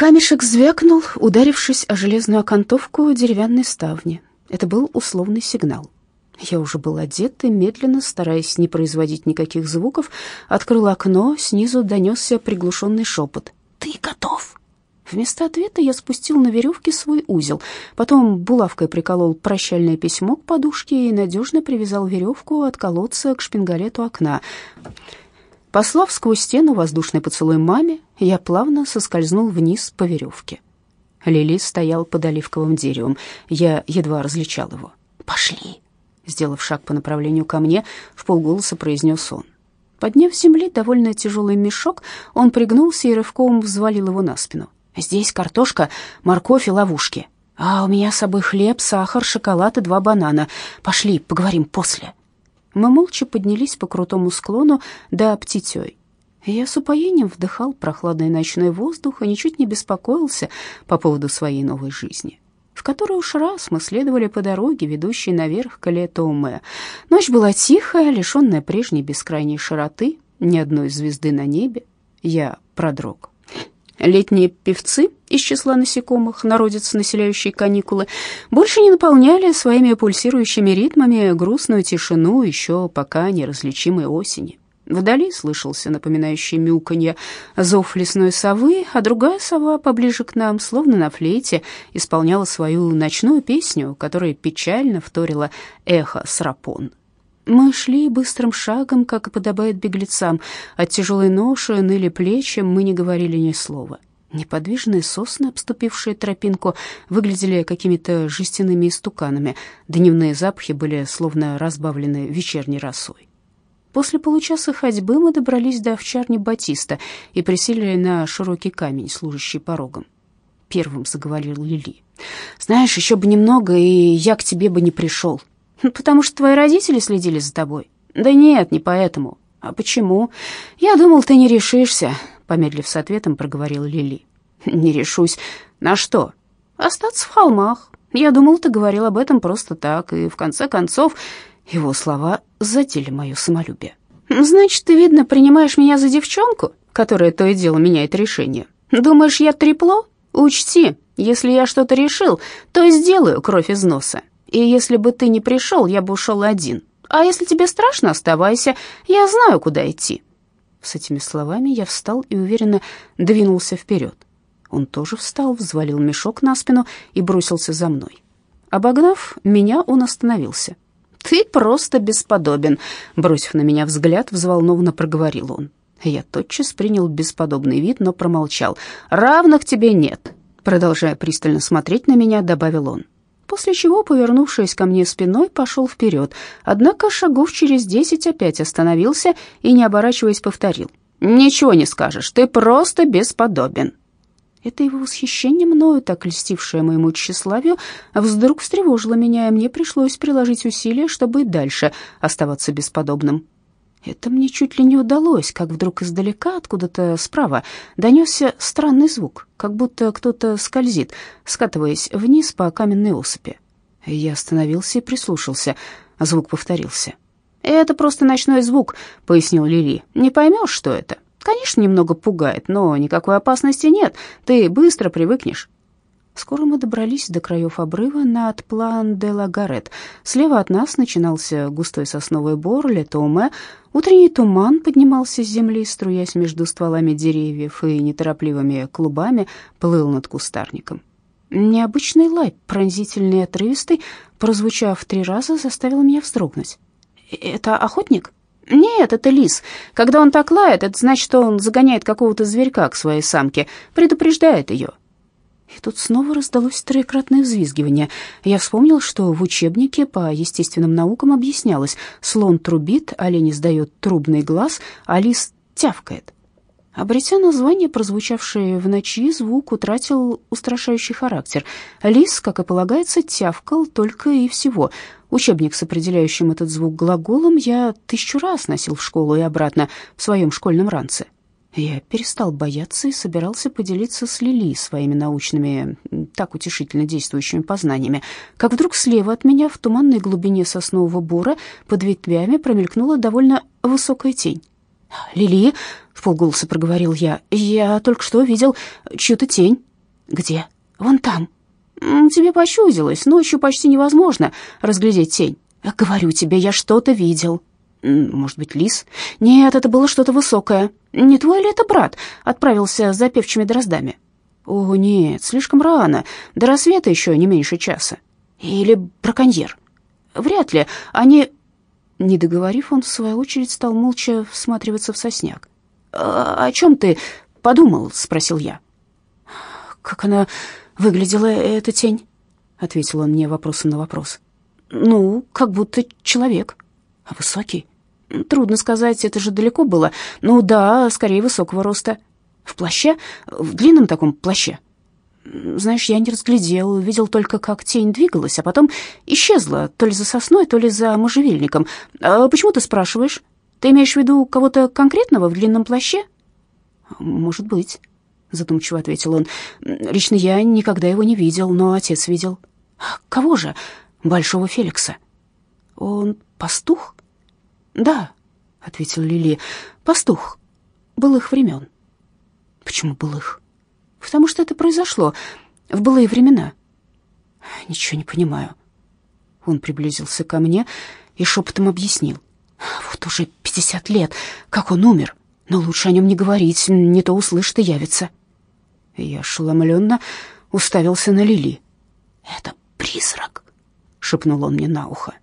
Камешек звякнул, ударившись о железную окантовку деревянной ставни. Это был условный сигнал. Я уже был одет и медленно, стараясь не производить никаких звуков, открыл окно, снизу донесся приглушенный шепот. «Ты готов?» Вместо ответа я спустил на веревке свой узел, потом булавкой приколол прощальное письмо к подушке и надежно привязал веревку от колодца к шпингалету окна. Послав сквозь стену воздушный поцелуй маме, я плавно соскользнул вниз по веревке. Лили стоял под оливковым деревом. Я едва различал его. «Пошли!» Сделав шаг по направлению ко мне, в полголоса произнес он. Подняв с земли довольно тяжелый мешок, он пригнулся и рывком взвалил его на спину. «Здесь картошка, морковь и ловушки. А у меня с собой хлеб, сахар, шоколад и два банана. Пошли, поговорим после». Мы молча поднялись по крутому склону до Птитёй. Я с упоением вдыхал прохладный ночной воздух и ничуть не беспокоился по поводу своей новой жизни, в которой уж раз мы следовали по дороге, ведущей наверх к Летоуме. Ночь была тихая, лишенная прежней бескрайней широты, ни одной звезды на небе. Я продрог. Летние певцы из числа насекомых, народец, населяющие каникулы, больше не наполняли своими пульсирующими ритмами грустную тишину еще пока неразличимой осени. Вдали слышался напоминающий мяуканье зов лесной совы, а другая сова поближе к нам, словно на флейте, исполняла свою ночную песню, которая печально вторила эхо срапон. Мы шли быстрым шагом, как и подобает беглецам. От тяжелой ноши ныли плечи, мы не говорили ни слова. Неподвижные сосны, обступившие тропинку, выглядели какими-то жестяными истуканами. Дневные запахи были словно разбавлены вечерней росой. После получаса ходьбы мы добрались до овчарни Батиста и присели на широкий камень, служащий порогом. Первым заговорил Лили. «Знаешь, еще бы немного, и я к тебе бы не пришел. Потому что твои родители следили за тобой? Да нет, не поэтому. А почему? Я думал, ты не решишься, помедлив с ответом, проговорила Лили. Не решусь. На что? Остаться в холмах. Я думал, ты говорил об этом просто так, и в конце концов его слова задели мое самолюбие. Значит, ты, видно, принимаешь меня за девчонку, которая то и дело меняет решение. Думаешь, я трепло? Учти, если я что-то решил, то сделаю кровь из носа. И если бы ты не пришел, я бы ушел один. А если тебе страшно, оставайся. Я знаю, куда идти». С этими словами я встал и уверенно двинулся вперед. Он тоже встал, взвалил мешок на спину и бросился за мной. Обогнав меня, он остановился. «Ты просто бесподобен», — бросив на меня взгляд, взволнованно проговорил он. Я тотчас принял бесподобный вид, но промолчал. «Равных тебе нет», — продолжая пристально смотреть на меня, добавил он после чего, повернувшись ко мне спиной, пошел вперед. Однако шагов через десять опять остановился и, не оборачиваясь, повторил. «Ничего не скажешь, ты просто бесподобен». Это его восхищение мною, так льстившее моему тщеславию, вдруг встревожило меня, и мне пришлось приложить усилия, чтобы и дальше оставаться бесподобным. Это мне чуть ли не удалось, как вдруг издалека, откуда-то справа, донесся странный звук, как будто кто-то скользит, скатываясь вниз по каменной осыпи. Я остановился и прислушался. Звук повторился. «Это просто ночной звук», — пояснил Лили. «Не поймешь, что это. Конечно, немного пугает, но никакой опасности нет. Ты быстро привыкнешь». Скоро мы добрались до краев обрыва над план де ла Гарет. Слева от нас начинался густой сосновый бор Летоме. Утренний туман поднимался с земли, струясь между стволами деревьев и неторопливыми клубами плыл над кустарником. Необычный лай, пронзительный и отрывистый, прозвучав три раза, заставил меня вздрогнуть. «Это охотник?» «Нет, это лис. Когда он так лает, это значит, что он загоняет какого-то зверька к своей самке, предупреждает ее. И тут снова раздалось троекратное взвизгивание. Я вспомнил, что в учебнике по естественным наукам объяснялось, слон трубит, олень издает трубный глаз, а лис тявкает. Обретя название, прозвучавшее в ночи, звук утратил устрашающий характер. Лис, как и полагается, тявкал только и всего. Учебник с определяющим этот звук глаголом я тысячу раз носил в школу и обратно в своем школьном ранце. Я перестал бояться и собирался поделиться с Лили своими научными, так утешительно действующими познаниями, как вдруг слева от меня в туманной глубине соснового бора под ветвями промелькнула довольно высокая тень. «Лили», — в полголоса проговорил я, — «я только что видел чью-то тень». Где? Вон там. Тебе почудилось, ночью почти невозможно разглядеть тень. Говорю тебе, я что-то видел. Может быть, лис? Нет, это было что-то высокое. Не твой ли это брат отправился за певчими дроздами? О, нет, слишком рано. До рассвета еще не меньше часа. Или браконьер? Вряд ли. Они... Не договорив, он, в свою очередь, стал молча всматриваться в сосняк. «А, «О чем ты подумал?» — спросил я. «Как она выглядела, эта тень?» — ответил он мне вопросом на вопрос. «Ну, как будто человек. А высокий?» «Трудно сказать, это же далеко было. Ну да, скорее высокого роста. В плаще? В длинном таком плаще?» Знаешь, я не разглядел, видел только, как тень двигалась, а потом исчезла, то ли за сосной, то ли за можжевельником. А почему ты спрашиваешь? Ты имеешь в виду кого-то конкретного в длинном плаще? Может быть, задумчиво ответил он. Лично я никогда его не видел, но отец видел. Кого же? Большого Феликса. Он пастух? Да, ответил Лили. Пастух былых времен. Почему былых? потому что это произошло в былые времена. Ничего не понимаю. Он приблизился ко мне и шепотом объяснил. Вот уже пятьдесят лет, как он умер, но лучше о нем не говорить, не то услышит и явится. Я ошеломленно уставился на Лили. «Это призрак», — шепнул он мне на ухо.